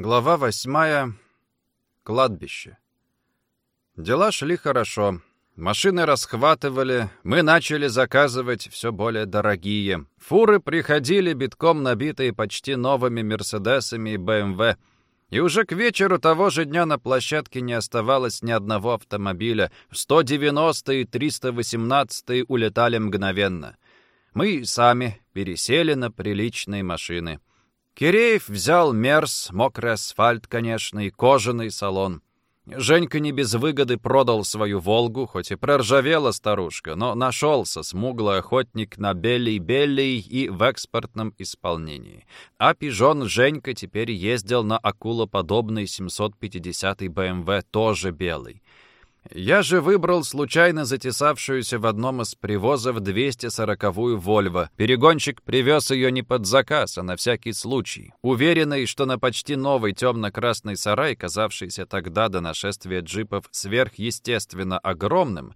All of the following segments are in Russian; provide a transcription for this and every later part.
Глава восьмая. Кладбище. Дела шли хорошо. Машины расхватывали, мы начали заказывать все более дорогие. Фуры приходили битком набитые почти новыми «Мерседесами» и «БМВ». И уже к вечеру того же дня на площадке не оставалось ни одного автомобиля. 190 и 318 улетали мгновенно. Мы сами пересели на приличные машины. Киреев взял мерз, мокрый асфальт, конечно, и кожаный салон. Женька не без выгоды продал свою «Волгу», хоть и проржавела старушка, но нашелся смуглый охотник на белей-белей и в экспортном исполнении. А пижон Женька теперь ездил на акулоподобный 750-й БМВ, тоже белый. Я же выбрал случайно затесавшуюся в одном из привозов 240-ю «Вольво». Перегонщик привез ее не под заказ, а на всякий случай. Уверенный, что на почти новый темно-красный сарай, казавшийся тогда до нашествия джипов сверхъестественно огромным,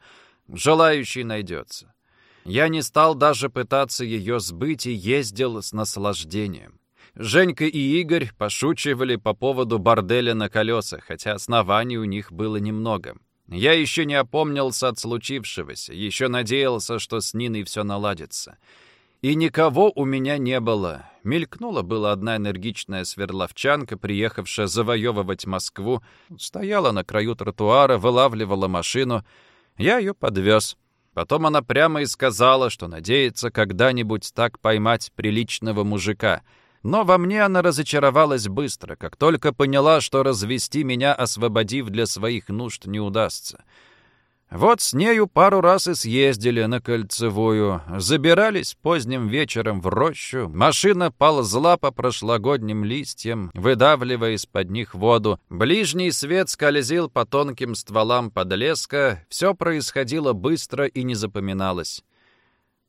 желающий найдется. Я не стал даже пытаться ее сбыть и ездил с наслаждением. Женька и Игорь пошучивали по поводу борделя на колесах, хотя оснований у них было немного. Я еще не опомнился от случившегося, еще надеялся, что с Ниной все наладится. И никого у меня не было. Мелькнула была одна энергичная сверловчанка, приехавшая завоевывать Москву, стояла на краю тротуара, вылавливала машину. Я ее подвез. Потом она прямо и сказала, что надеется когда-нибудь так поймать приличного мужика — но во мне она разочаровалась быстро, как только поняла, что развести меня, освободив для своих нужд, не удастся. Вот с нею пару раз и съездили на кольцевую, забирались поздним вечером в рощу, машина ползла по прошлогодним листьям, выдавливая из-под них воду, ближний свет скользил по тонким стволам подлеска, все происходило быстро и не запоминалось.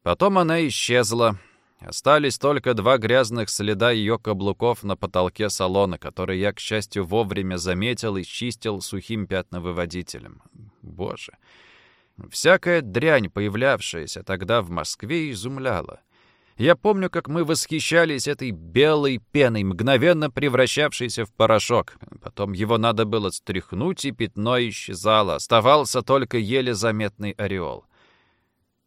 Потом она исчезла, Остались только два грязных следа ее каблуков на потолке салона, которые я, к счастью, вовремя заметил и чистил сухим пятновыводителем. Боже. Всякая дрянь, появлявшаяся тогда в Москве, изумляла. Я помню, как мы восхищались этой белой пеной, мгновенно превращавшейся в порошок. Потом его надо было стряхнуть, и пятно исчезало. Оставался только еле заметный ореол.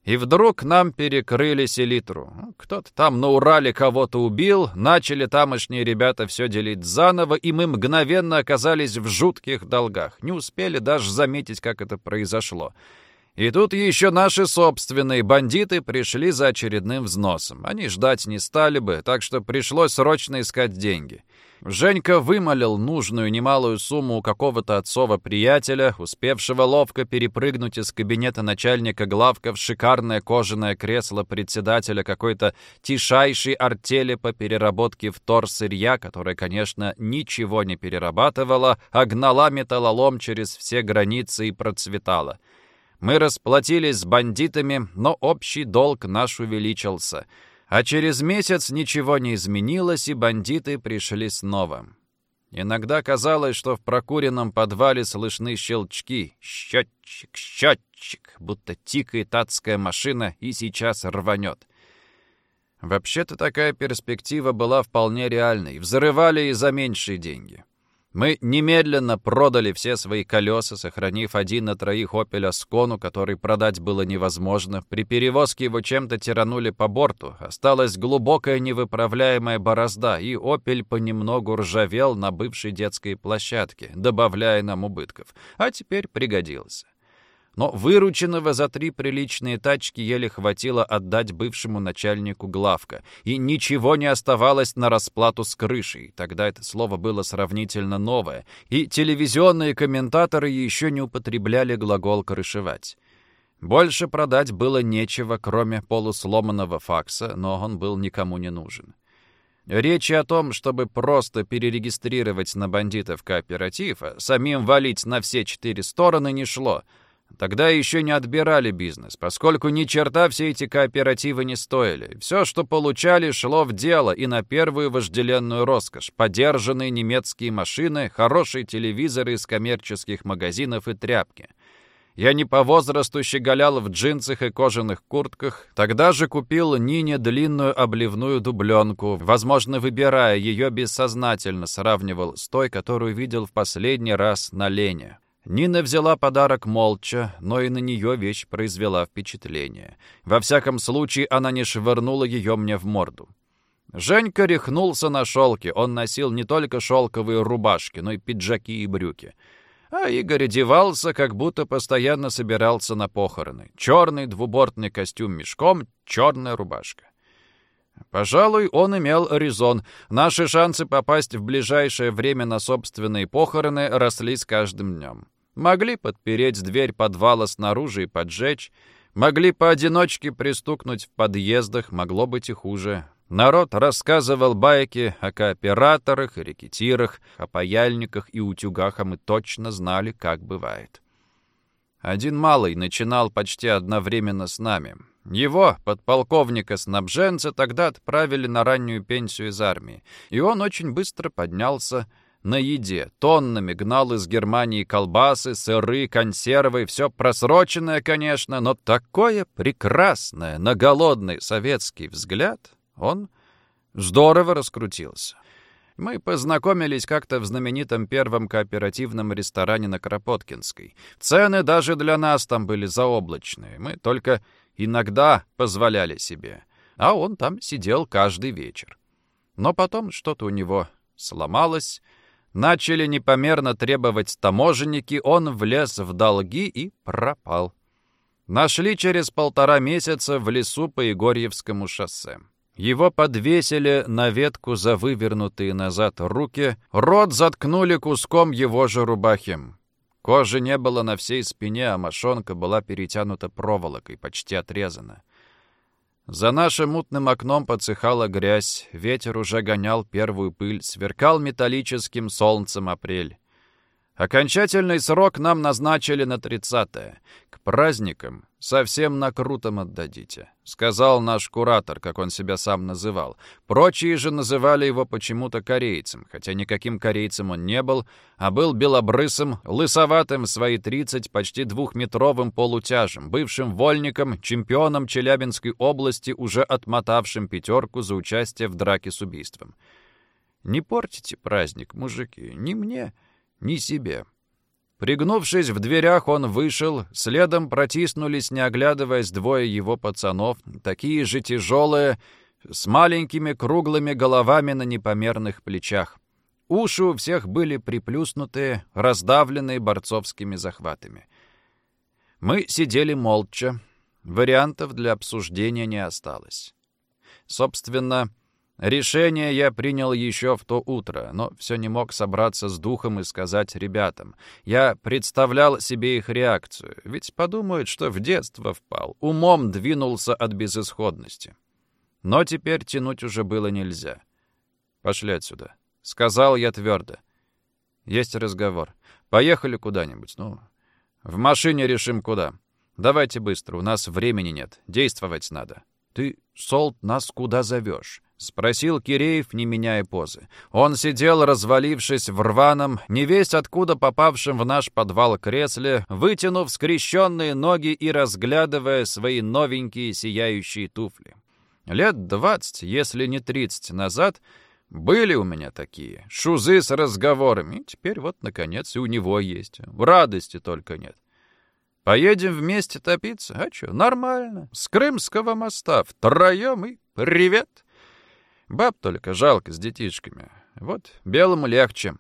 И вдруг нам перекрыли селитру. Кто-то там на Урале кого-то убил, начали тамошние ребята все делить заново, и мы мгновенно оказались в жутких долгах. Не успели даже заметить, как это произошло. И тут еще наши собственные бандиты пришли за очередным взносом. Они ждать не стали бы, так что пришлось срочно искать деньги. Женька вымолил нужную немалую сумму у какого-то отцова приятеля, успевшего ловко перепрыгнуть из кабинета начальника главка в шикарное кожаное кресло председателя какой-то тишайшей артели по переработке вторсырья, которая, конечно, ничего не перерабатывала, а гнала металлолом через все границы и процветала. Мы расплатились с бандитами, но общий долг наш увеличился — а через месяц ничего не изменилось, и бандиты пришли снова. Иногда казалось, что в прокуренном подвале слышны щелчки. Счетчик, счетчик, будто тикает адская машина и сейчас рванет. Вообще-то такая перспектива была вполне реальной. Взрывали и за меньшие деньги. Мы немедленно продали все свои колеса, сохранив один на троих «Опель Аскону», который продать было невозможно. При перевозке его чем-то тиранули по борту. Осталась глубокая невыправляемая борозда, и «Опель» понемногу ржавел на бывшей детской площадке, добавляя нам убытков. А теперь пригодился но вырученного за три приличные тачки еле хватило отдать бывшему начальнику главка, и ничего не оставалось на расплату с крышей. Тогда это слово было сравнительно новое, и телевизионные комментаторы еще не употребляли глагол «крышевать». Больше продать было нечего, кроме полусломанного факса, но он был никому не нужен. Речи о том, чтобы просто перерегистрировать на бандитов кооператив, а самим валить на все четыре стороны не шло — Тогда еще не отбирали бизнес, поскольку ни черта все эти кооперативы не стоили. Все, что получали, шло в дело и на первую вожделенную роскошь. Подержанные немецкие машины, хорошие телевизоры из коммерческих магазинов и тряпки. Я не по возрасту щеголял в джинсах и кожаных куртках. Тогда же купил Нине длинную обливную дубленку. Возможно, выбирая ее, бессознательно сравнивал с той, которую видел в последний раз на Лене. Нина взяла подарок молча, но и на нее вещь произвела впечатление. Во всяком случае, она не швырнула ее мне в морду. Женька рехнулся на шелке. Он носил не только шелковые рубашки, но и пиджаки и брюки. А Игорь одевался, как будто постоянно собирался на похороны. Черный двубортный костюм мешком, черная рубашка. Пожалуй, он имел резон. Наши шансы попасть в ближайшее время на собственные похороны росли с каждым днем. Могли подпереть дверь подвала снаружи и поджечь. Могли поодиночке пристукнуть в подъездах, могло быть и хуже. Народ рассказывал байки о кооператорах и рекетирах, о паяльниках и утюгах, а мы точно знали, как бывает. Один малый начинал почти одновременно с нами. Его, подполковника-снабженца, тогда отправили на раннюю пенсию из армии, и он очень быстро поднялся на еде. Тоннами гнал из Германии колбасы, сыры, консервы, все просроченное, конечно, но такое прекрасное на голодный советский взгляд он здорово раскрутился. Мы познакомились как-то в знаменитом первом кооперативном ресторане на Кропоткинской. Цены даже для нас там были заоблачные. Мы только иногда позволяли себе. А он там сидел каждый вечер. Но потом что-то у него сломалось. Начали непомерно требовать таможенники, он влез в долги и пропал. Нашли через полтора месяца в лесу по Егорьевскому шоссе. Его подвесили на ветку за вывернутые назад руки, рот заткнули куском его же рубахи. Кожи не было на всей спине, а мошонка была перетянута проволокой, почти отрезана. За нашим мутным окном подсыхала грязь, ветер уже гонял первую пыль, сверкал металлическим солнцем апрель. Окончательный срок нам назначили на тридцатое. К праздникам совсем накрутом отдадите», — сказал наш куратор, как он себя сам называл. Прочие же называли его почему-то корейцем, хотя никаким корейцем он не был, а был белобрысым, лысоватым в свои тридцать, почти двухметровым полутяжем, бывшим вольником, чемпионом Челябинской области, уже отмотавшим пятерку за участие в драке с убийством. «Не портите праздник, мужики, не мне» ни себе. Пригнувшись в дверях, он вышел, следом протиснулись, не оглядываясь, двое его пацанов, такие же тяжелые, с маленькими круглыми головами на непомерных плечах. Уши у всех были приплюснутые, раздавленные борцовскими захватами. Мы сидели молча. Вариантов для обсуждения не осталось. Собственно, Решение я принял еще в то утро, но все не мог собраться с духом и сказать ребятам. Я представлял себе их реакцию, ведь подумают, что в детство впал, умом двинулся от безысходности. Но теперь тянуть уже было нельзя. «Пошли отсюда», — сказал я твердо. «Есть разговор. Поехали куда-нибудь, ну, в машине решим куда. Давайте быстро, у нас времени нет, действовать надо». «Ты, Солт, нас куда зовешь?» — спросил Киреев, не меняя позы. Он сидел, развалившись в рваном, невесть откуда попавшем в наш подвал кресле, вытянув скрещенные ноги и разглядывая свои новенькие сияющие туфли. Лет двадцать, если не тридцать назад, были у меня такие, шузы с разговорами, теперь вот, наконец, и у него есть. В радости только нет. Поедем вместе топиться? А что, нормально. С Крымского моста втроем и привет. Баб только жалко с детишками. Вот белому легче.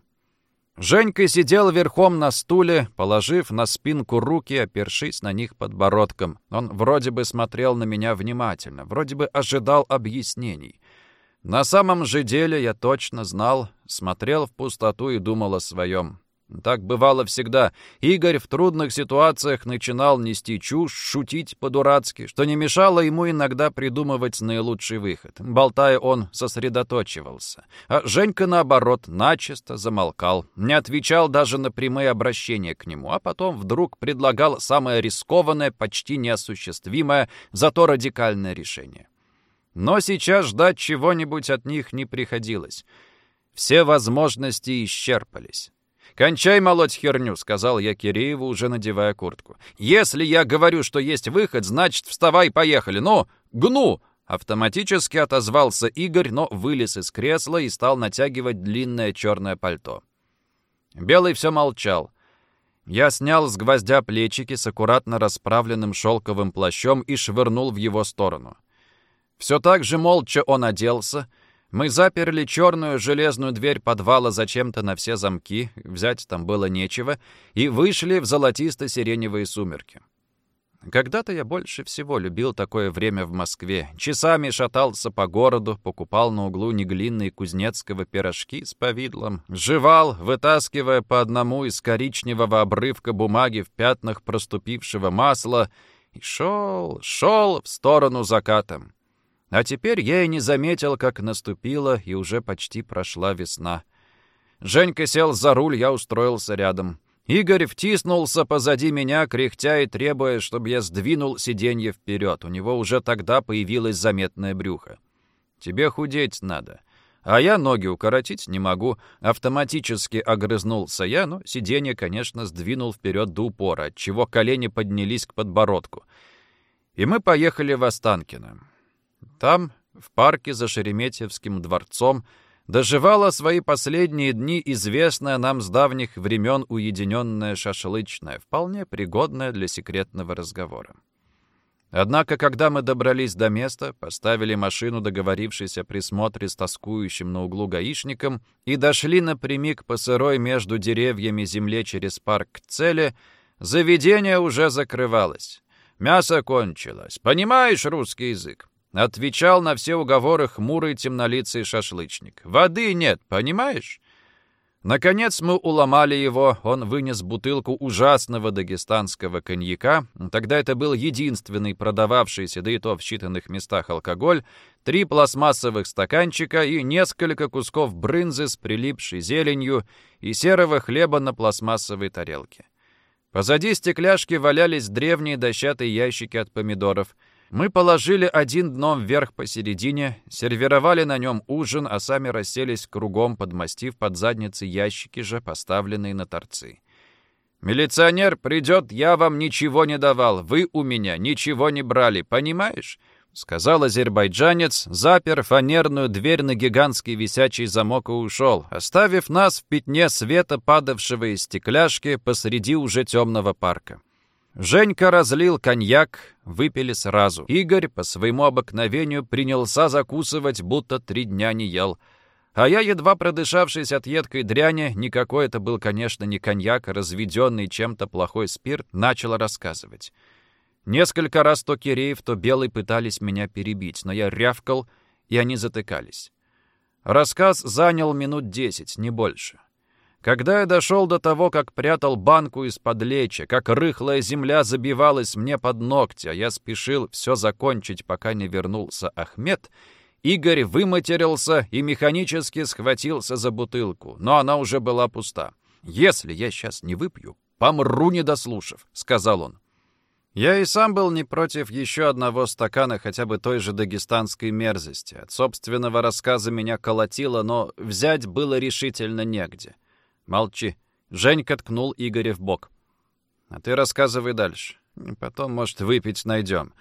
Женька сидел верхом на стуле, положив на спинку руки, опершись на них подбородком. Он вроде бы смотрел на меня внимательно, вроде бы ожидал объяснений. На самом же деле я точно знал, смотрел в пустоту и думал о своем. Так бывало всегда. Игорь в трудных ситуациях начинал нести чушь, шутить по-дурацки, что не мешало ему иногда придумывать наилучший выход. Болтая, он сосредоточивался. А Женька, наоборот, начисто замолкал, не отвечал даже на прямые обращения к нему, а потом вдруг предлагал самое рискованное, почти неосуществимое, зато радикальное решение. Но сейчас ждать чего-нибудь от них не приходилось. Все возможности исчерпались. «Кончай молоть херню», — сказал я Кирееву, уже надевая куртку. «Если я говорю, что есть выход, значит, вставай, поехали. Ну, гну!» Автоматически отозвался Игорь, но вылез из кресла и стал натягивать длинное черное пальто. Белый все молчал. Я снял с гвоздя плечики с аккуратно расправленным шелковым плащом и швырнул в его сторону. Все так же молча он оделся. Мы заперли черную железную дверь подвала зачем-то на все замки, взять там было нечего, и вышли в золотисто-сиреневые сумерки. Когда-то я больше всего любил такое время в Москве. Часами шатался по городу, покупал на углу неглинные кузнецкого пирожки с повидлом, жевал, вытаскивая по одному из коричневого обрывка бумаги в пятнах проступившего масла, и шел, шел в сторону закатом. А теперь я и не заметил, как наступила и уже почти прошла весна. Женька сел за руль, я устроился рядом. Игорь втиснулся позади меня, кряхтя и требуя, чтобы я сдвинул сиденье вперед. У него уже тогда появилось заметное брюхо. «Тебе худеть надо». А я ноги укоротить не могу. Автоматически огрызнулся я, но сиденье, конечно, сдвинул вперед до упора, отчего колени поднялись к подбородку. И мы поехали в Останкино. Там, в парке за Шереметьевским дворцом, доживала свои последние дни известная нам с давних времен уединенная шашлычная, вполне пригодная для секретного разговора. Однако, когда мы добрались до места, поставили машину, договорившись о присмотре с тоскующим на углу гаишником, и дошли напрямик по сырой между деревьями земле через парк к цели, заведение уже закрывалось. Мясо кончилось. Понимаешь русский язык? Отвечал на все уговоры хмурый темнолицый шашлычник. «Воды нет, понимаешь?» Наконец мы уломали его, он вынес бутылку ужасного дагестанского коньяка, тогда это был единственный продававшийся, да и то в считанных местах алкоголь, три пластмассовых стаканчика и несколько кусков брынзы с прилипшей зеленью и серого хлеба на пластмассовой тарелке. Позади стекляшки валялись древние дощатые ящики от помидоров — мы положили один дном вверх посередине, сервировали на нем ужин, а сами расселись кругом, подмастив под задницы ящики же, поставленные на торцы. «Милиционер придет, я вам ничего не давал, вы у меня ничего не брали, понимаешь?» — сказал азербайджанец, запер фанерную дверь на гигантский висячий замок и ушел, оставив нас в пятне света, падавшего из стекляшки посреди уже темного парка. Женька разлил коньяк, выпили сразу. Игорь по своему обыкновению принялся закусывать, будто три дня не ел. А я, едва продышавшись от едкой дряни, никакой это был, конечно, не коньяк, разведенный чем-то плохой спирт, начал рассказывать. Несколько раз то Киреев, то Белый пытались меня перебить, но я рявкал, и они затыкались. Рассказ занял минут десять, не больше. Когда я дошел до того, как прятал банку из-под лечи, как рыхлая земля забивалась мне под ногти, а я спешил все закончить, пока не вернулся Ахмед, Игорь выматерился и механически схватился за бутылку, но она уже была пуста. «Если я сейчас не выпью, помру, не дослушав», — сказал он. Я и сам был не против еще одного стакана хотя бы той же дагестанской мерзости. От собственного рассказа меня колотило, но взять было решительно негде. «Молчи». Женька ткнул Игоря в бок. «А ты рассказывай дальше. Потом, может, выпить найдем.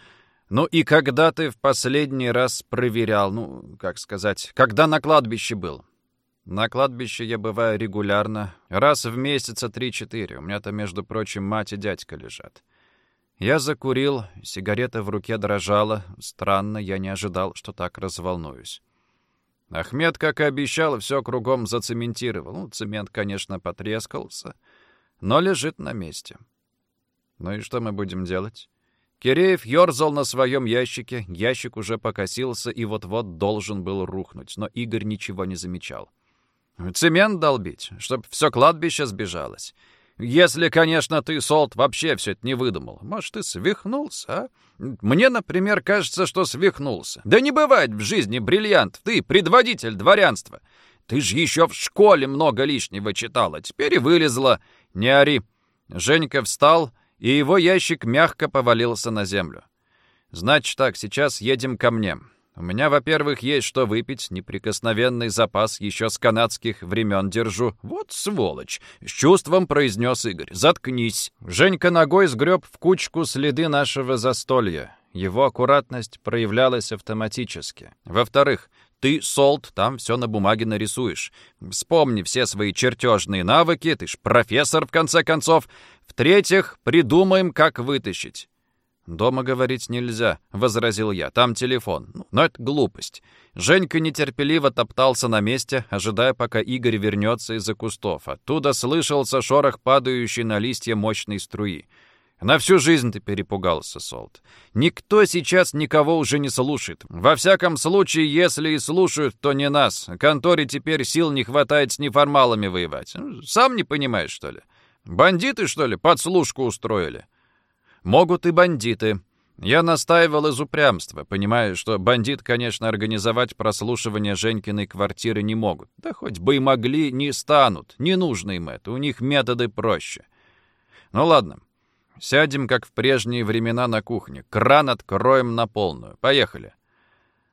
Ну и когда ты в последний раз проверял, ну, как сказать, когда на кладбище был?» «На кладбище я бываю регулярно, раз в месяца три-четыре. У меня там, между прочим, мать и дядька лежат». Я закурил, сигарета в руке дрожала. Странно, я не ожидал, что так разволнуюсь. Ахмед, как и обещал, все кругом зацементировал. Ну, цемент, конечно, потрескался, но лежит на месте. Ну и что мы будем делать? Киреев ерзал на своем ящике, ящик уже покосился и вот-вот должен был рухнуть, но Игорь ничего не замечал. «Цемент долбить, чтоб все кладбище сбежалось. Если, конечно, ты, Солт, вообще все это не выдумал. Может, ты свихнулся, а? Мне, например, кажется, что свихнулся. Да не бывает в жизни бриллиантов. Ты предводитель дворянства. Ты же еще в школе много лишнего читала. Теперь и вылезла. Не ори. Женька встал, и его ящик мягко повалился на землю. Значит так, сейчас едем ко мне. У меня, во-первых, есть что выпить, неприкосновенный запас еще с канадских времен держу. Вот сволочь!» — с чувством произнес Игорь. «Заткнись!» Женька ногой сгреб в кучку следы нашего застолья. Его аккуратность проявлялась автоматически. Во-вторых, ты, Солт, там все на бумаге нарисуешь. Вспомни все свои чертежные навыки, ты ж профессор, в конце концов. В-третьих, придумаем, как вытащить. «Дома говорить нельзя», — возразил я. «Там телефон». Ну, но это глупость. Женька нетерпеливо топтался на месте, ожидая, пока Игорь вернется из-за кустов. Оттуда слышался шорох падающей на листья мощной струи. На всю жизнь ты перепугался, Солт. Никто сейчас никого уже не слушает. Во всяком случае, если и слушают, то не нас. Конторе теперь сил не хватает с неформалами воевать. Сам не понимаешь, что ли? Бандиты, что ли, подслушку устроили? Могут и бандиты. Я настаивал из упрямства, понимая, что бандит, конечно, организовать прослушивание Женькиной квартиры не могут. Да хоть бы и могли, не станут. Не нужно им это, у них методы проще. Ну ладно, сядем, как в прежние времена на кухне. Кран откроем на полную. Поехали.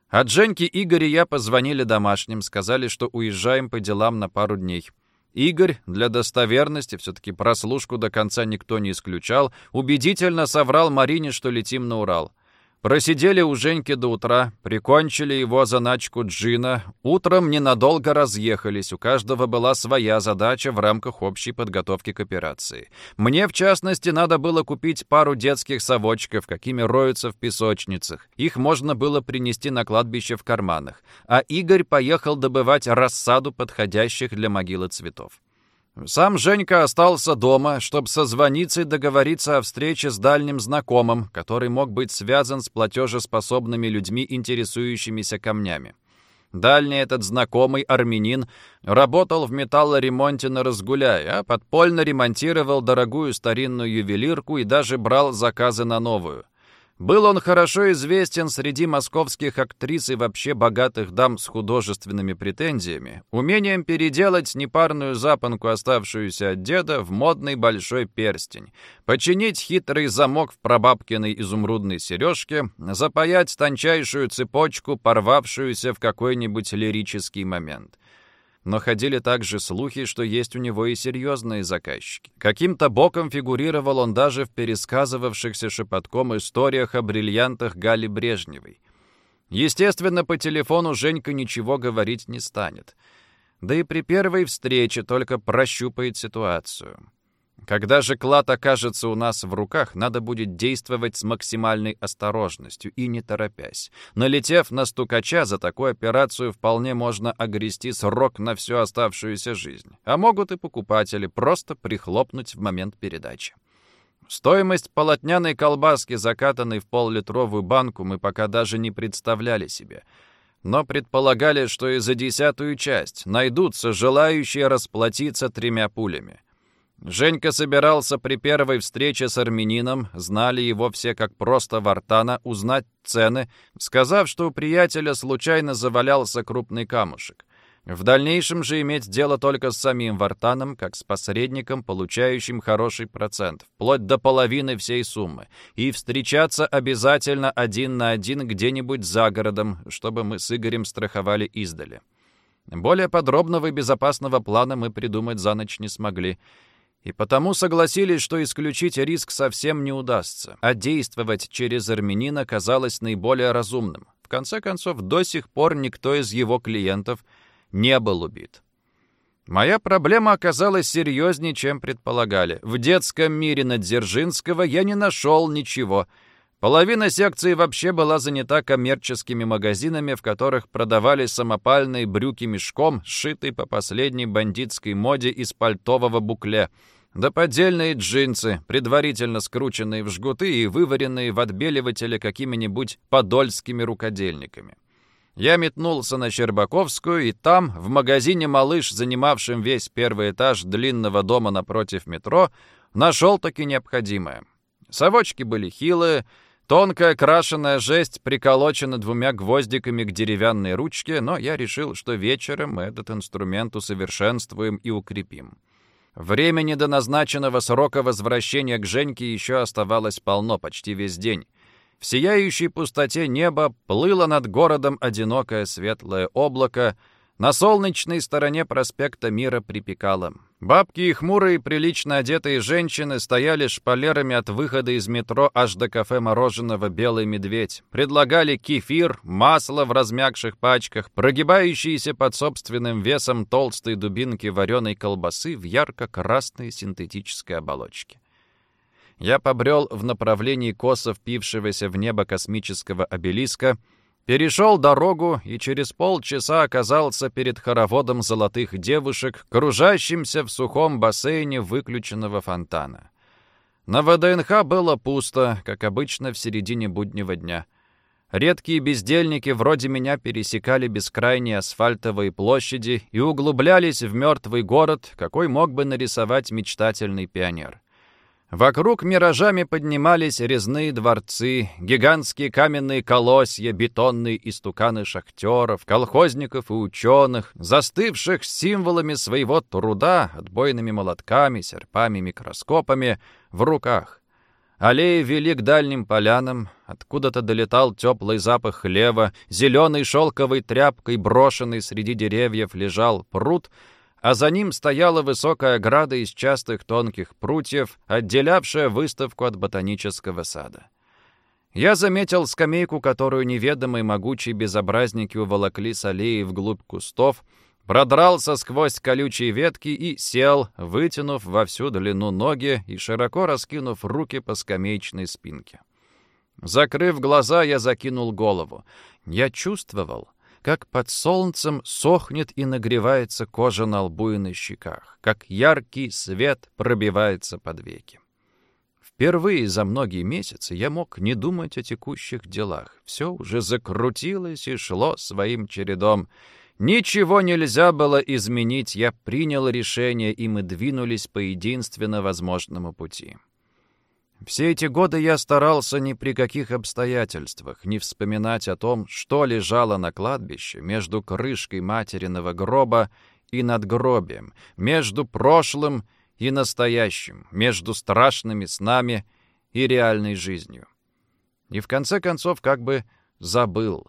От Женьки Игоря я позвонили домашним, сказали, что уезжаем по делам на пару дней. Игорь, для достоверности, все-таки прослушку до конца никто не исключал, убедительно соврал Марине, что летим на Урал. Просидели у Женьки до утра, прикончили его заначку джина. Утром ненадолго разъехались, у каждого была своя задача в рамках общей подготовки к операции. Мне, в частности, надо было купить пару детских совочков, какими роются в песочницах. Их можно было принести на кладбище в карманах. А Игорь поехал добывать рассаду подходящих для могилы цветов. Сам Женька остался дома, чтобы созвониться и договориться о встрече с дальним знакомым, который мог быть связан с платежеспособными людьми, интересующимися камнями. Дальний этот знакомый армянин работал в металлоремонте на Разгуляе, а подпольно ремонтировал дорогую старинную ювелирку и даже брал заказы на новую. Был он хорошо известен среди московских актрис и вообще богатых дам с художественными претензиями, умением переделать непарную запонку, оставшуюся от деда, в модный большой перстень, починить хитрый замок в прабабкиной изумрудной сережке, запаять тончайшую цепочку, порвавшуюся в какой-нибудь лирический момент. Но ходили также слухи, что есть у него и серьезные заказчики. Каким-то боком фигурировал он даже в пересказывавшихся шепотком историях о бриллиантах Гали Брежневой. Естественно, по телефону Женька ничего говорить не станет. Да и при первой встрече только прощупает ситуацию. Когда же клад окажется у нас в руках, надо будет действовать с максимальной осторожностью и не торопясь. Налетев на стукача, за такую операцию вполне можно огрести срок на всю оставшуюся жизнь. А могут и покупатели просто прихлопнуть в момент передачи. Стоимость полотняной колбаски, закатанной в поллитровую банку, мы пока даже не представляли себе. Но предполагали, что и за десятую часть найдутся желающие расплатиться тремя пулями. Женька собирался при первой встрече с армянином, знали его все как просто Вартана, узнать цены, сказав, что у приятеля случайно завалялся крупный камушек. В дальнейшем же иметь дело только с самим Вартаном, как с посредником, получающим хороший процент, вплоть до половины всей суммы, и встречаться обязательно один на один где-нибудь за городом, чтобы мы с Игорем страховали издали. Более подробного и безопасного плана мы придумать за ночь не смогли — и потому согласились, что исключить риск совсем не удастся, а действовать через армянина казалось наиболее разумным. В конце концов, до сих пор никто из его клиентов не был убит. Моя проблема оказалась серьезнее, чем предполагали. В детском мире Надзержинского я не нашел ничего. Половина секции вообще была занята коммерческими магазинами, в которых продавали самопальные брюки мешком, сшитые по последней бандитской моде из пальтового букле — да поддельные джинсы, предварительно скрученные в жгуты и вываренные в отбеливателе какими-нибудь подольскими рукодельниками. Я метнулся на Щербаковскую, и там, в магазине «Малыш», занимавшем весь первый этаж длинного дома напротив метро, нашел таки необходимое. Совочки были хилые, тонкая крашеная жесть приколочена двумя гвоздиками к деревянной ручке, но я решил, что вечером этот инструмент усовершенствуем и укрепим. Времени до назначенного срока возвращения к Женьке еще оставалось полно, почти весь день. В сияющей пустоте неба плыло над городом одинокое светлое облако, на солнечной стороне проспекта Мира припекало. Бабки и хмурые, прилично одетые женщины стояли шпалерами от выхода из метро аж до кафе мороженого «Белый медведь». Предлагали кефир, масло в размягших пачках, прогибающиеся под собственным весом толстые дубинки вареной колбасы в ярко-красной синтетической оболочке. Я побрел в направлении косо впившегося в небо космического обелиска — Перешел дорогу и через полчаса оказался перед хороводом золотых девушек, кружащимся в сухом бассейне выключенного фонтана. На ВДНХ было пусто, как обычно в середине буднего дня. Редкие бездельники вроде меня пересекали бескрайние асфальтовые площади и углублялись в мертвый город, какой мог бы нарисовать мечтательный пионер. Вокруг миражами поднимались резные дворцы, гигантские каменные колосья, бетонные истуканы шахтеров, колхозников и ученых, застывших символами своего труда, отбойными молотками, серпами, микроскопами в руках. Аллеи вели к дальним полянам, откуда-то долетал теплый запах хлева, зеленой шелковой тряпкой, брошенный среди деревьев, лежал пруд — а за ним стояла высокая ограда из частых тонких прутьев, отделявшая выставку от ботанического сада. Я заметил скамейку, которую неведомые могучие безобразники уволокли с аллеи вглубь кустов, продрался сквозь колючие ветки и сел, вытянув во всю длину ноги и широко раскинув руки по скамеечной спинке. Закрыв глаза, я закинул голову. Я чувствовал, как под солнцем сохнет и нагревается кожа на лбу и на щеках, как яркий свет пробивается под веки. Впервые за многие месяцы я мог не думать о текущих делах. Все уже закрутилось и шло своим чередом. Ничего нельзя было изменить, я принял решение, и мы двинулись по единственно возможному пути. Все эти годы я старался ни при каких обстоятельствах не вспоминать о том, что лежало на кладбище между крышкой материного гроба и надгробием, между прошлым и настоящим, между страшными снами и реальной жизнью. И в конце концов как бы забыл.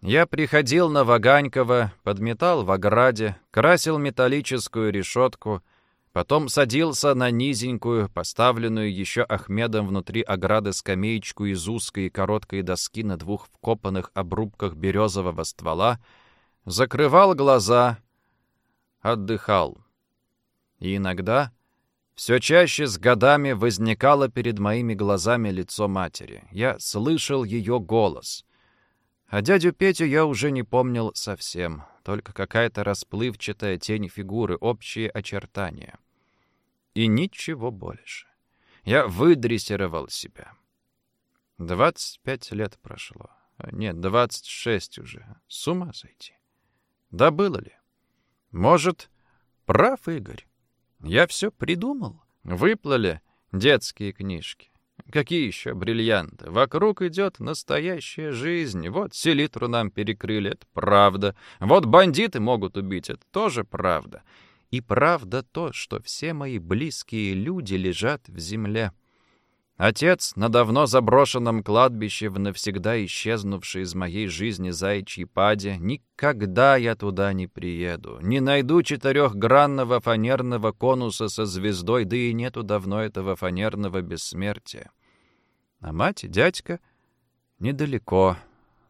Я приходил на Ваганькова, подметал в ограде, красил металлическую решетку — Потом садился на низенькую, поставленную еще Ахмедом внутри ограды скамеечку из узкой и короткой доски на двух вкопанных обрубках березового ствола, закрывал глаза, отдыхал. И иногда, все чаще с годами возникало перед моими глазами лицо матери. Я слышал ее голос. А дядю Петю я уже не помнил совсем только какая-то расплывчатая тень фигуры, общие очертания. И ничего больше. Я выдрессировал себя. 25 лет прошло. Нет, 26 уже. С ума сойти. Да было ли? Может, прав Игорь? Я все придумал. Выплыли детские книжки. Какие еще бриллианты? Вокруг идет настоящая жизнь. Вот селитру нам перекрыли, это правда. Вот бандиты могут убить, это тоже правда. И правда то, что все мои близкие люди лежат в земле. Отец на давно заброшенном кладбище, в навсегда исчезнувшей из моей жизни заячьей паде, никогда я туда не приеду. Не найду четырехгранного фанерного конуса со звездой, да и нету давно этого фанерного бессмертия. А мать и дядька недалеко,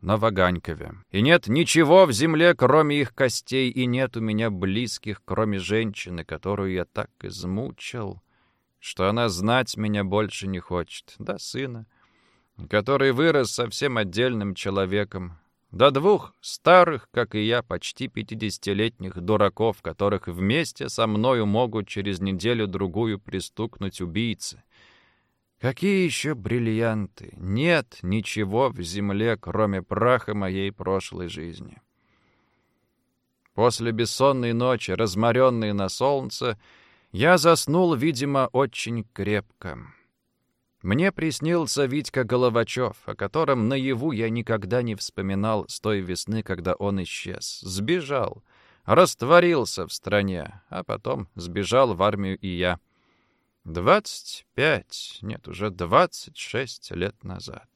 на Ваганькове. И нет ничего в земле, кроме их костей, и нет у меня близких, кроме женщины, которую я так измучил, что она знать меня больше не хочет. Да сына, который вырос совсем отдельным человеком, до двух старых, как и я, почти пятидесятилетних дураков, которых вместе со мною могут через неделю-другую пристукнуть убийцы. Какие еще бриллианты? Нет ничего в земле, кроме праха моей прошлой жизни. После бессонной ночи, разморенной на солнце, я заснул, видимо, очень крепко. Мне приснился Витька Головачев, о котором наяву я никогда не вспоминал с той весны, когда он исчез. Сбежал, растворился в стране, а потом сбежал в армию и я. Двадцать пять, нет, уже двадцать шесть лет назад.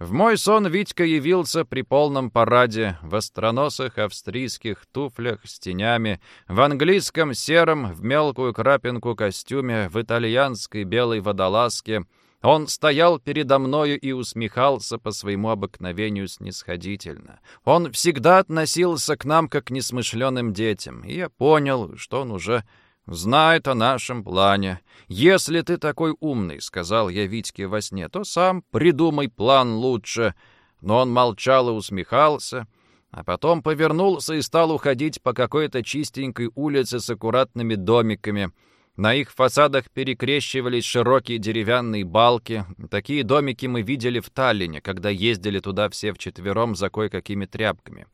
В мой сон Витька явился при полном параде, в остроносых австрийских туфлях с тенями, в английском сером, в мелкую крапинку костюме, в итальянской белой водолазке. Он стоял передо мною и усмехался по своему обыкновению снисходительно. Он всегда относился к нам как к несмышленым детям, и я понял, что он уже знает о нашем плане. Если ты такой умный, — сказал я Витьке во сне, — то сам придумай план лучше. Но он молчал и усмехался, а потом повернулся и стал уходить по какой-то чистенькой улице с аккуратными домиками. На их фасадах перекрещивались широкие деревянные балки. Такие домики мы видели в Таллине, когда ездили туда все вчетвером за кое-какими тряпками.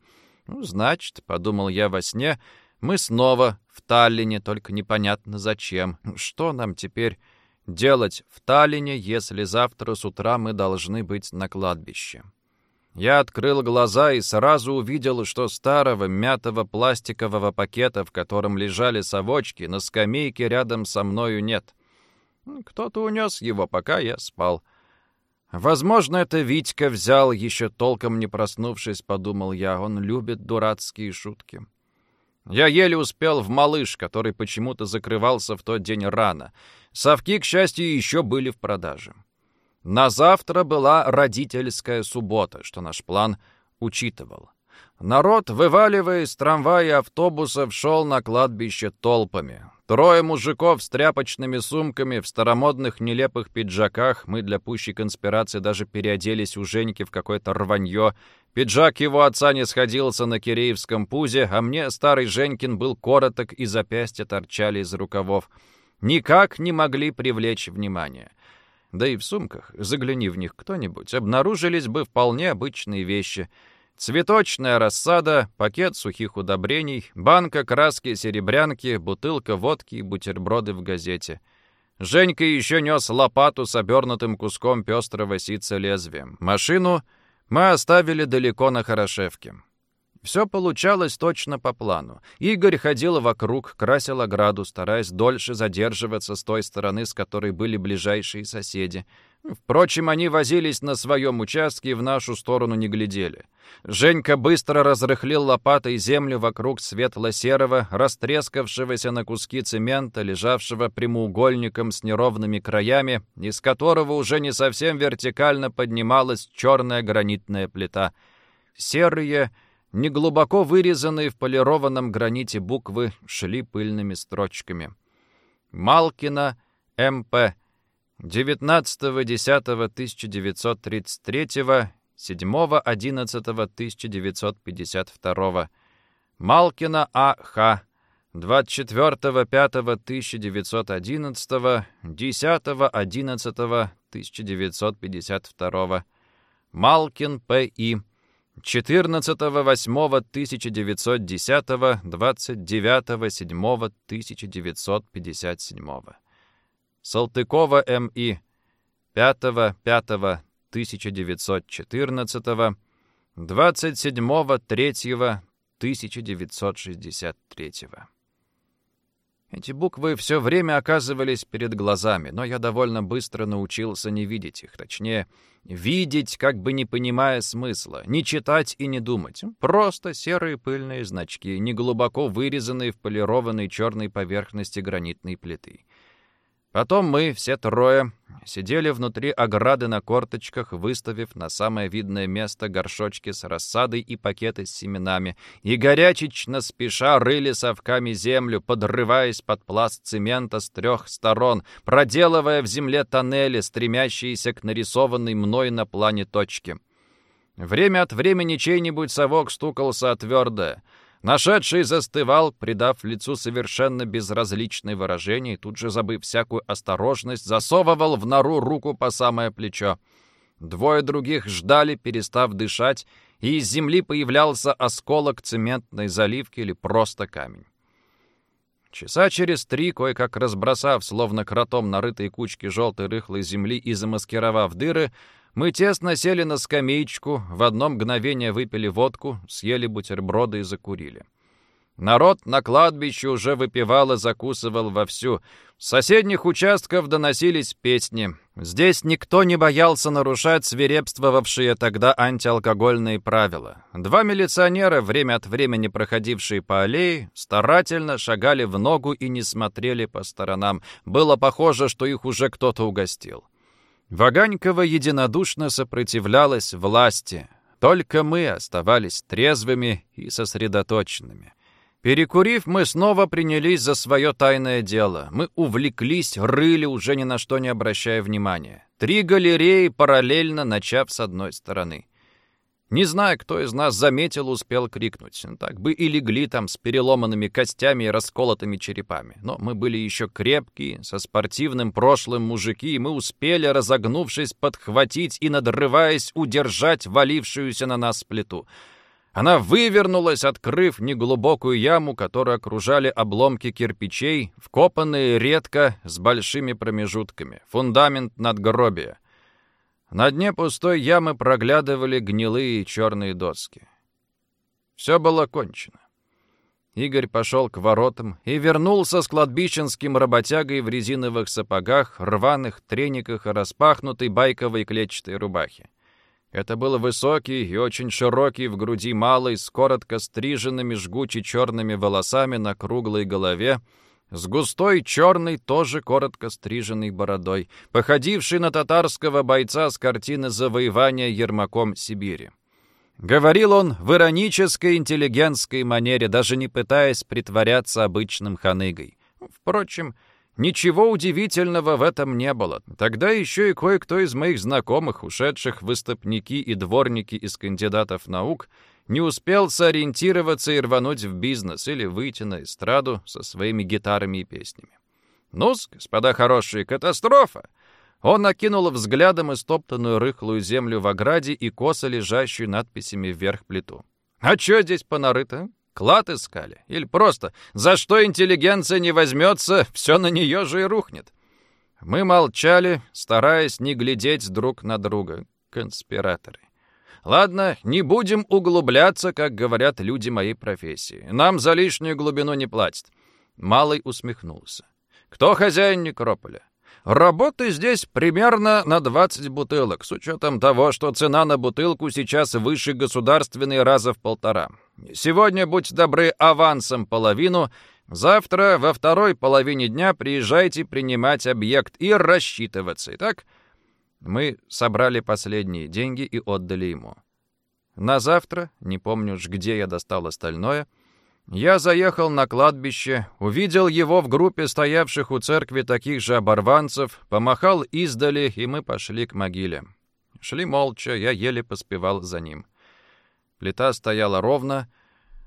«Ну, значит, — подумал я во сне, — мы снова в Таллине, только непонятно зачем. Что нам теперь делать в Таллине, если завтра с утра мы должны быть на кладбище? Я открыл глаза и сразу увидел, что старого мятого пластикового пакета, в котором лежали совочки, на скамейке рядом со мною нет. Кто-то унес его, пока я спал. Возможно, это Витька взял, еще толком не проснувшись, подумал я. Он любит дурацкие шутки. Я еле успел в малыш, который почему-то закрывался в тот день рано. Совки, к счастью, еще были в продаже. На завтра была родительская суббота, что наш план учитывал. Народ, вываливая из трамвая и автобусов, шел на кладбище толпами. Трое мужиков с тряпочными сумками в старомодных нелепых пиджаках, мы для пущей конспирации даже переоделись у Женьки в какое-то рванье. Пиджак его отца не сходился на киреевском пузе, а мне старый Женькин был короток и запястья торчали из рукавов. Никак не могли привлечь внимание. Да и в сумках, загляни в них кто-нибудь, обнаружились бы вполне обычные вещи — Цветочная рассада, пакет сухих удобрений, банка краски серебрянки, бутылка водки и бутерброды в газете. Женька еще нес лопату с обернутым куском пестрого сица лезвием. Машину мы оставили далеко на Хорошевке. Все получалось точно по плану. Игорь ходил вокруг, красил ограду, стараясь дольше задерживаться с той стороны, с которой были ближайшие соседи. Впрочем, они возились на своем участке и в нашу сторону не глядели. Женька быстро разрыхлил лопатой землю вокруг светло-серого, растрескавшегося на куски цемента, лежавшего прямоугольником с неровными краями, из которого уже не совсем вертикально поднималась черная гранитная плита. Серые, неглубоко вырезанные в полированном граните буквы шли пыльными строчками. Малкина, М.П., 19.10.1933, 7.11.1952, Малкина А.Х., 24.05.1911, 10.11.1952, Малкин П.И., 14.08.1910, 29.07.1957. Салтыкова М.И. 5.5.1914, 27.3.1963. Эти буквы все время оказывались перед глазами, но я довольно быстро научился не видеть их, точнее, видеть, как бы не понимая смысла, не читать и не думать. Просто серые пыльные значки, неглубоко вырезанные в полированной черной поверхности гранитной плиты. Потом мы, все трое, сидели внутри ограды на корточках, выставив на самое видное место горшочки с рассадой и пакеты с семенами, и горячечно спеша рыли совками землю, подрываясь под пласт цемента с трех сторон, проделывая в земле тоннели, стремящиеся к нарисованной мной на плане точке. Время от времени чей-нибудь совок стукался о Нашедший застывал, придав лицу совершенно безразличное выражение, и тут же, забыв всякую осторожность, засовывал в нору руку по самое плечо. Двое других ждали, перестав дышать, и из земли появлялся осколок цементной заливки или просто камень. Часа через три, кое-как разбросав, словно кротом нарытые кучки желтой рыхлой земли и замаскировав дыры, мы тесно сели на скамеечку, в одно мгновение выпили водку, съели бутерброды и закурили. Народ на кладбище уже выпивал и закусывал вовсю. С соседних участков доносились песни. Здесь никто не боялся нарушать свирепствовавшие тогда антиалкогольные правила. Два милиционера, время от времени проходившие по аллее, старательно шагали в ногу и не смотрели по сторонам. Было похоже, что их уже кто-то угостил. Ваганькова единодушно сопротивлялась власти. Только мы оставались трезвыми и сосредоточенными. Перекурив, мы снова принялись за свое тайное дело. Мы увлеклись, рыли, уже ни на что не обращая внимания. Три галереи параллельно, начав с одной стороны. Не знаю, кто из нас заметил, успел крикнуть. Так бы и легли там с переломанными костями и расколотыми черепами. Но мы были еще крепкие, со спортивным прошлым мужики, и мы успели, разогнувшись, подхватить и, надрываясь, удержать валившуюся на нас плиту. Она вывернулась, открыв неглубокую яму, которую окружали обломки кирпичей, вкопанные редко с большими промежутками, фундамент надгробия. На дне пустой ямы проглядывали гнилые черные доски. Все было кончено. Игорь пошел к воротам и вернулся с кладбищенским работягой в резиновых сапогах, рваных трениках и распахнутой байковой клетчатой рубахе. Это был высокий и очень широкий в груди малый, с коротко стриженными жгучи черными волосами на круглой голове, с густой черной, тоже коротко стриженной бородой, походивший на татарского бойца с картины завоевания Ермаком Сибири. Говорил он в иронической интеллигентской манере, даже не пытаясь притворяться обычным ханыгой. Впрочем, Ничего удивительного в этом не было. Тогда еще и кое-кто из моих знакомых, ушедших выступники и дворники из кандидатов наук, не успел сориентироваться и рвануть в бизнес или выйти на эстраду со своими гитарами и песнями. ну господа хорошие, катастрофа! Он накинул взглядом истоптанную рыхлую землю в ограде и косо лежащую надписями вверх плиту. «А что здесь понарыто? Клад искали? Или просто за что интеллигенция не возьмется, все на нее же и рухнет? Мы молчали, стараясь не глядеть друг на друга. Конспираторы. Ладно, не будем углубляться, как говорят люди моей профессии. Нам за лишнюю глубину не платят. Малый усмехнулся. Кто хозяин некрополя? Работы здесь примерно на 20 бутылок, с учетом того, что цена на бутылку сейчас выше государственной раза в полтора. Сегодня, будь добры, авансом половину, завтра во второй половине дня приезжайте принимать объект и рассчитываться. Итак, мы собрали последние деньги и отдали ему. На завтра, не помню уж, где я достал остальное, я заехал на кладбище, увидел его в группе стоявших у церкви таких же оборванцев, помахал издали, и мы пошли к могиле. Шли молча, я еле поспевал за ним. Плита стояла ровно,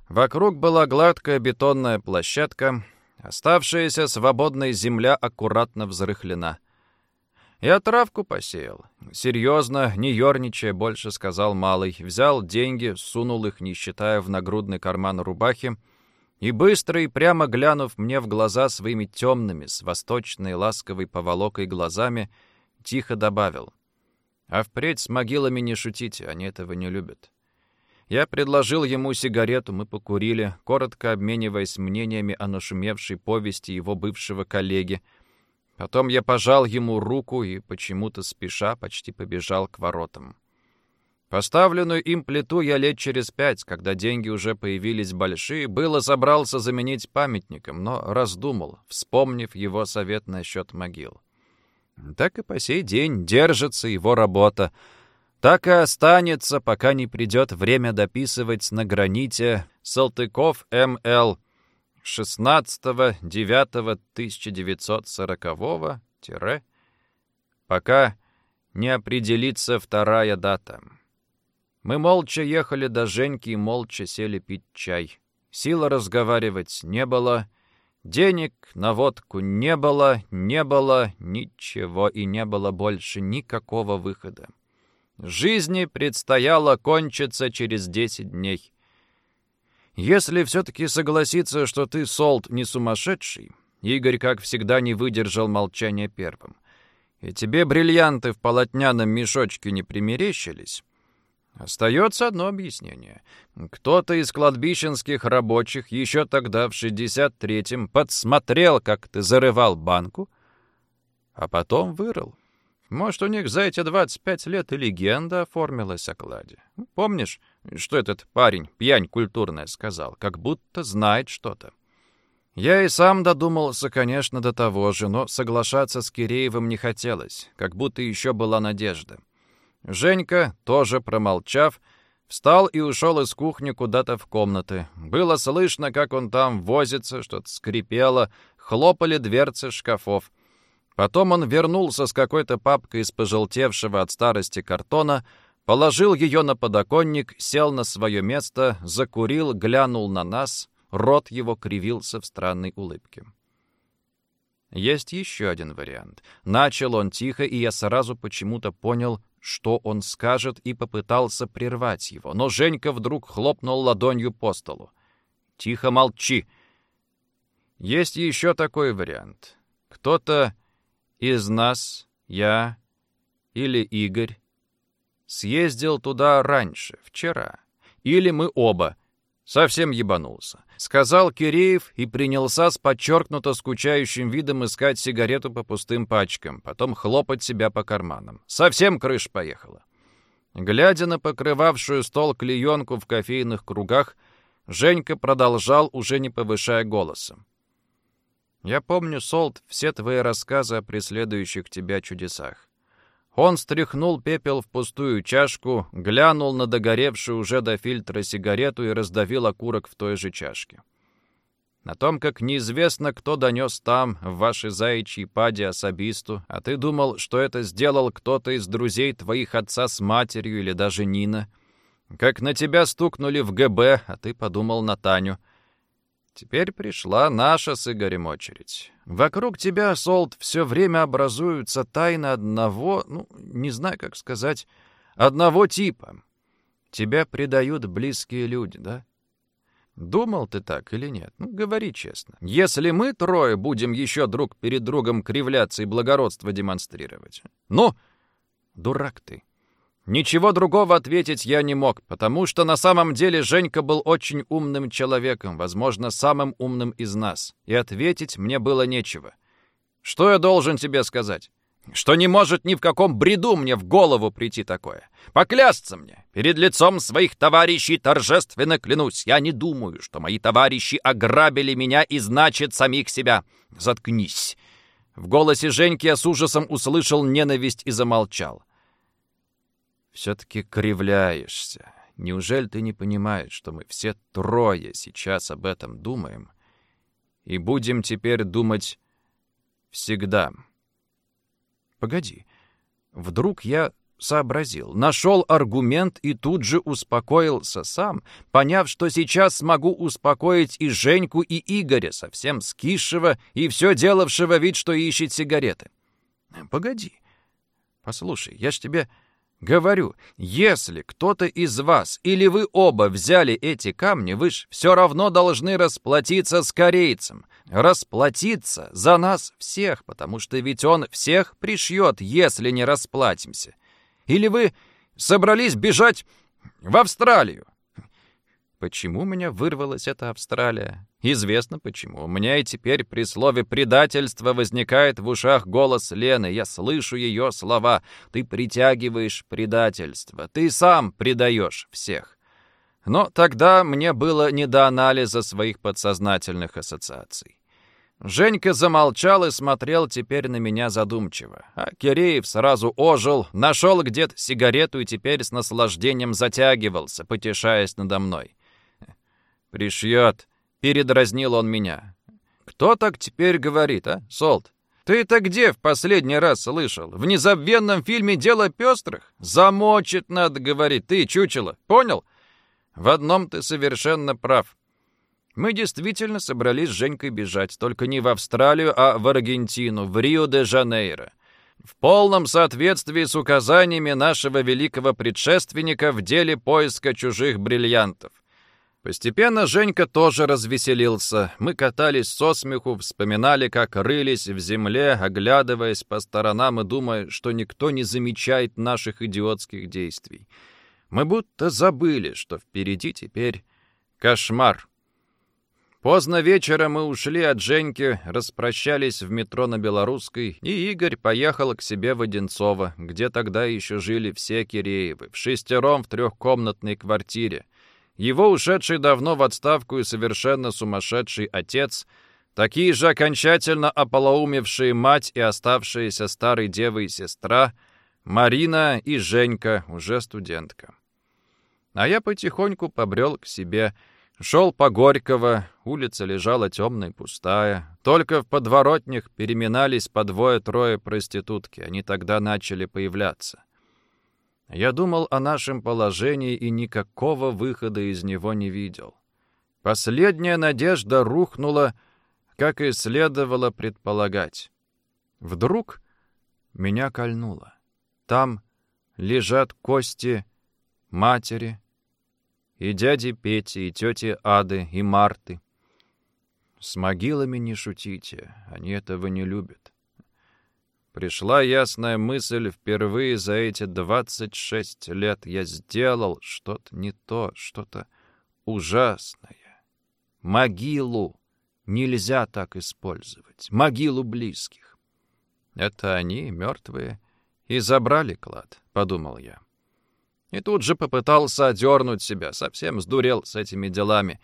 вокруг была гладкая бетонная площадка, оставшаяся свободной земля аккуратно взрыхлена. Я травку посеял. Серьезно, не ерничая, больше сказал малый. Взял деньги, сунул их, не считая, в нагрудный карман рубахи, и быстро и прямо глянув мне в глаза своими темными, с восточной ласковой поволокой глазами, тихо добавил. «А впредь с могилами не шутите, они этого не любят». Я предложил ему сигарету, мы покурили, коротко обмениваясь мнениями о нашумевшей повести его бывшего коллеги. Потом я пожал ему руку и, почему-то спеша, почти побежал к воротам. Поставленную им плиту я лет через пять, когда деньги уже появились большие, было собрался заменить памятником, но раздумал, вспомнив его совет насчет могил. Так и по сей день держится его работа. Так и останется, пока не придет время дописывать на граните Салтыков М.Л. 16.09.1940 пока не определится вторая дата. Мы молча ехали до Женьки и молча сели пить чай. Силы разговаривать не было, денег на водку не было, не было ничего и не было больше никакого выхода. Жизни предстояло кончиться через десять дней. Если все-таки согласиться, что ты, Солт, не сумасшедший, Игорь, как всегда, не выдержал молчания первым, и тебе бриллианты в полотняном мешочке не примерещились, Остается одно объяснение. Кто-то из кладбищенских рабочих еще тогда, в 63-м, подсмотрел, как ты зарывал банку, а потом вырыл. Может, у них за эти 25 лет и легенда оформилась о кладе. Помнишь, что этот парень, пьянь культурная, сказал? Как будто знает что-то. Я и сам додумался, конечно, до того же, но соглашаться с Киреевым не хотелось, как будто еще была надежда. Женька, тоже промолчав, встал и ушел из кухни куда-то в комнаты. Было слышно, как он там возится, что-то скрипело, хлопали дверцы шкафов. Потом он вернулся с какой-то папкой из пожелтевшего от старости картона, положил ее на подоконник, сел на свое место, закурил, глянул на нас, рот его кривился в странной улыбке. Есть еще один вариант. Начал он тихо, и я сразу почему-то понял, что он скажет, и попытался прервать его. Но Женька вдруг хлопнул ладонью по столу. «Тихо молчи!» Есть еще такой вариант. Кто-то из нас, я или Игорь, съездил туда раньше, вчера. Или мы оба. Совсем ебанулся. Сказал Киреев и принялся с подчеркнуто скучающим видом искать сигарету по пустым пачкам, потом хлопать себя по карманам. Совсем крыш поехала. Глядя на покрывавшую стол клеенку в кофейных кругах, Женька продолжал, уже не повышая голосом. Я помню, Солт, все твои рассказы о преследующих тебя чудесах. Он стряхнул пепел в пустую чашку, глянул на догоревшую уже до фильтра сигарету и раздавил окурок в той же чашке. На том, как неизвестно, кто донес там, в вашей заячьей паде особисту, а ты думал, что это сделал кто-то из друзей твоих отца с матерью или даже Нина. Как на тебя стукнули в ГБ, а ты подумал на Таню — Теперь пришла наша с Игорем очередь. Вокруг тебя, Солт, все время образуются тайны одного, ну, не знаю, как сказать, одного типа. Тебя предают близкие люди, да? Думал ты так или нет? Ну, говори честно. Если мы трое будем еще друг перед другом кривляться и благородство демонстрировать. Ну, дурак ты. Ничего другого ответить я не мог, потому что на самом деле Женька был очень умным человеком, возможно, самым умным из нас, и ответить мне было нечего. Что я должен тебе сказать? Что не может ни в каком бреду мне в голову прийти такое. Поклясться мне, перед лицом своих товарищей торжественно клянусь, я не думаю, что мои товарищи ограбили меня и значит самих себя. Заткнись. В голосе Женьки я с ужасом услышал ненависть и замолчал все-таки кривляешься. Неужели ты не понимаешь, что мы все трое сейчас об этом думаем и будем теперь думать всегда? Погоди. Вдруг я сообразил, нашел аргумент и тут же успокоился сам, поняв, что сейчас смогу успокоить и Женьку, и Игоря, совсем скисшего и все делавшего вид, что ищет сигареты. Погоди. Послушай, я ж тебе Говорю, если кто-то из вас или вы оба взяли эти камни, вы ж все равно должны расплатиться с корейцем. Расплатиться за нас всех, потому что ведь он всех пришьет, если не расплатимся. Или вы собрались бежать в Австралию? Почему меня вырвалась эта Австралия? Известно почему. У меня и теперь при слове «предательство» возникает в ушах голос Лены. Я слышу ее слова. Ты притягиваешь предательство. Ты сам предаешь всех. Но тогда мне было не до анализа своих подсознательных ассоциаций. Женька замолчал и смотрел теперь на меня задумчиво. А Киреев сразу ожил, нашел где-то сигарету и теперь с наслаждением затягивался, потешаясь надо мной. «Пришьет», — передразнил он меня. «Кто так теперь говорит, а, Солт? Ты это где в последний раз слышал? В незабвенном фильме «Дело пестрых»? Замочит надо, говорит, ты, чучело, понял? В одном ты совершенно прав. Мы действительно собрались с Женькой бежать, только не в Австралию, а в Аргентину, в Рио-де-Жанейро. В полном соответствии с указаниями нашего великого предшественника в деле поиска чужих бриллиантов. Постепенно Женька тоже развеселился. Мы катались со смеху, вспоминали, как рылись в земле, оглядываясь по сторонам и думая, что никто не замечает наших идиотских действий. Мы будто забыли, что впереди теперь кошмар. Поздно вечером мы ушли от Женьки, распрощались в метро на Белорусской, и Игорь поехал к себе в Одинцово, где тогда еще жили все Киреевы, в шестером в трехкомнатной квартире. Его ушедший давно в отставку и совершенно сумасшедший отец, такие же окончательно ополоумевшие мать и оставшаяся старой девой сестра, Марина и Женька, уже студентка. А я потихоньку побрел к себе, Шел по Горького, улица лежала темная и пустая. Только в подворотнях переминались по двое-трое проститутки. Они тогда начали появляться. Я думал о нашем положении и никакого выхода из него не видел. Последняя надежда рухнула, как и следовало предполагать. Вдруг меня кольнуло. Там лежат кости матери, и дяди Пети, и тети Ады, и Марты. С могилами не шутите, они этого не любят. Пришла ясная мысль, впервые за эти 26 лет я сделал что-то не то, что-то ужасное. Могилу нельзя так использовать, могилу близких. Это они, мертвые, и забрали клад, подумал я. И тут же попытался одернуть себя, совсем сдурел с этими делами.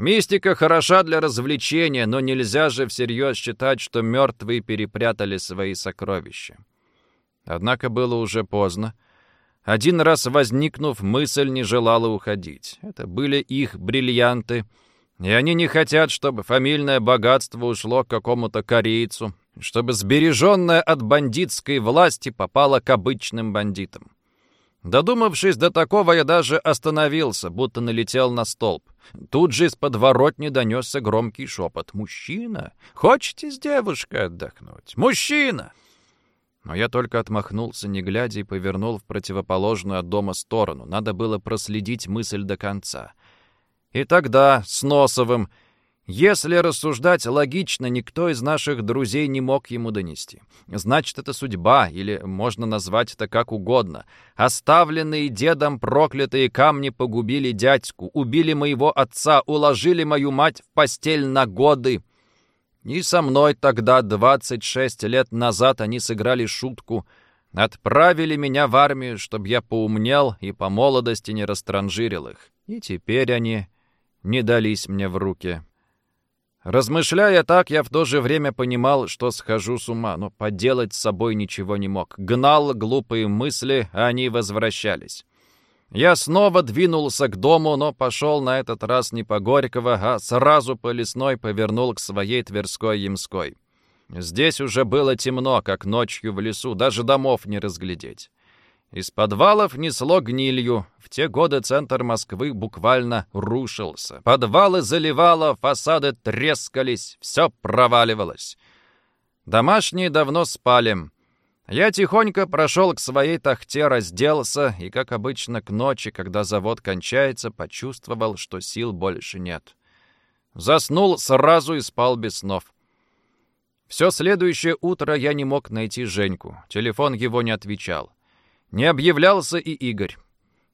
Мистика хороша для развлечения, но нельзя же всерьез считать, что мертвые перепрятали свои сокровища. Однако было уже поздно. Один раз возникнув, мысль не желала уходить. Это были их бриллианты, и они не хотят, чтобы фамильное богатство ушло к какому-то корейцу, чтобы сбереженное от бандитской власти попало к обычным бандитам. Додумавшись до такого, я даже остановился, будто налетел на столб. Тут же из подворотни донесся громкий шепот. «Мужчина! Хочете с девушкой отдохнуть? Мужчина!» Но я только отмахнулся, не глядя, и повернул в противоположную от дома сторону. Надо было проследить мысль до конца. И тогда, с Носовым, если рассуждать логично, никто из наших друзей не мог ему донести. Значит, это судьба, или можно назвать это как угодно. Оставленные дедом проклятые камни погубили дядьку, убили моего отца, уложили мою мать в постель на годы. И со мной тогда, 26 лет назад, они сыграли шутку. Отправили меня в армию, чтобы я поумнел и по молодости не растранжирил их. И теперь они не дались мне в руки». Размышляя так, я в то же время понимал, что схожу с ума, но поделать с собой ничего не мог. Гнал глупые мысли, а они возвращались. Я снова двинулся к дому, но пошел на этот раз не по Горького, а сразу по Лесной повернул к своей Тверской-Ямской. Здесь уже было темно, как ночью в лесу, даже домов не разглядеть. Из подвалов несло гнилью. В те годы центр Москвы буквально рушился. Подвалы заливало, фасады трескались, все проваливалось. Домашние давно спали. Я тихонько прошел к своей тахте, разделся и, как обычно, к ночи, когда завод кончается, почувствовал, что сил больше нет. Заснул сразу и спал без снов. Все следующее утро я не мог найти Женьку. Телефон его не отвечал. Не объявлялся и Игорь.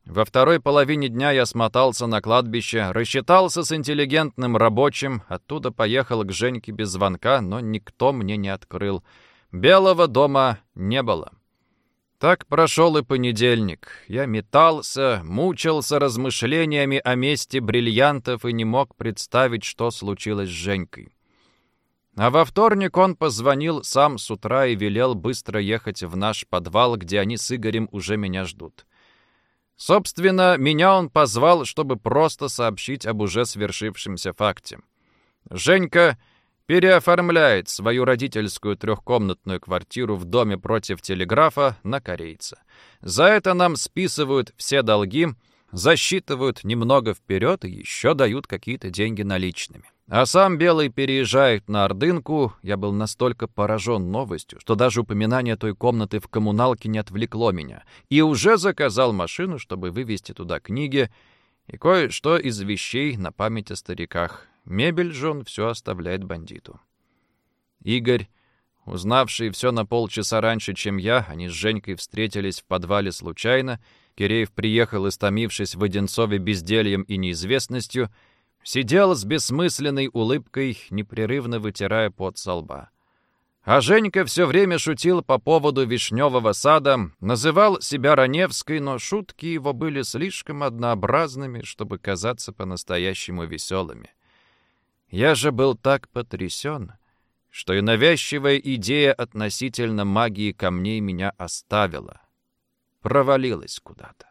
Во второй половине дня я смотался на кладбище, рассчитался с интеллигентным рабочим, оттуда поехал к Женьке без звонка, но никто мне не открыл. Белого дома не было. Так прошел и понедельник. Я метался, мучился размышлениями о месте бриллиантов и не мог представить, что случилось с Женькой. А во вторник он позвонил сам с утра и велел быстро ехать в наш подвал, где они с Игорем уже меня ждут. Собственно, меня он позвал, чтобы просто сообщить об уже свершившемся факте. Женька переоформляет свою родительскую трехкомнатную квартиру в доме против телеграфа на корейца. За это нам списывают все долги, засчитывают немного вперед и еще дают какие-то деньги наличными. А сам Белый переезжает на Ордынку. Я был настолько поражен новостью, что даже упоминание той комнаты в коммуналке не отвлекло меня. И уже заказал машину, чтобы вывезти туда книги и кое-что из вещей на память о стариках. Мебель же он все оставляет бандиту. Игорь, узнавший все на полчаса раньше, чем я, они с Женькой встретились в подвале случайно, Киреев приехал, истомившись в Одинцове бездельем и неизвестностью, сидел с бессмысленной улыбкой, непрерывно вытирая пот со лба. А Женька все время шутил по поводу вишневого сада, называл себя Раневской, но шутки его были слишком однообразными, чтобы казаться по-настоящему веселыми. Я же был так потрясен, что и навязчивая идея относительно магии камней меня оставила, провалилась куда-то.